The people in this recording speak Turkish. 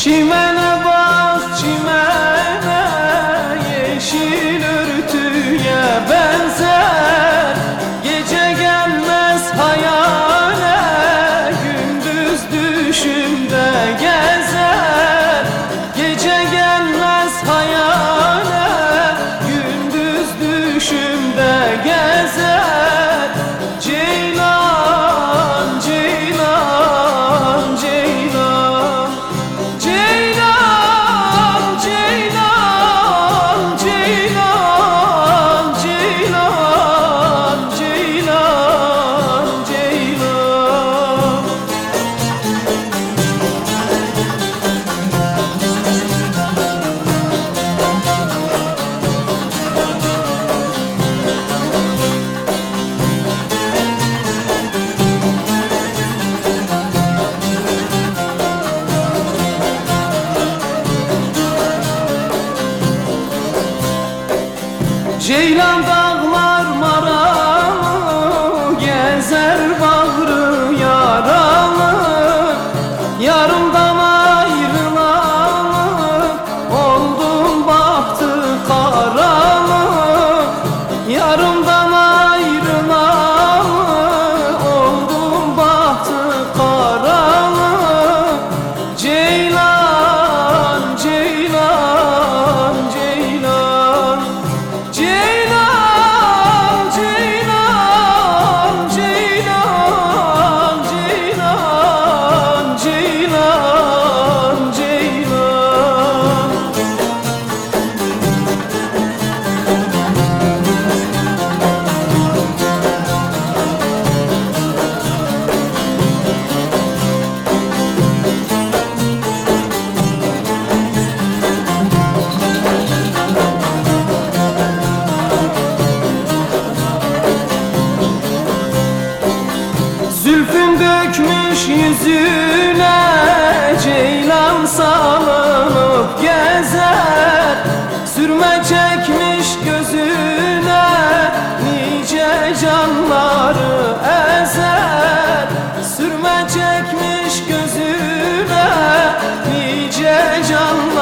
Çimene bak çimene yeşil örtüye benzer. Gece gelmez hayale gündüz düşümde gezer. Gece gelmez hayale gündüz düşümde gezer. Ceylan Düşmüş yüzüne ceylan salınıp gezer. Sürme çekmiş gözüne nice canları ezer. Sürme çekmiş gözüne nice canları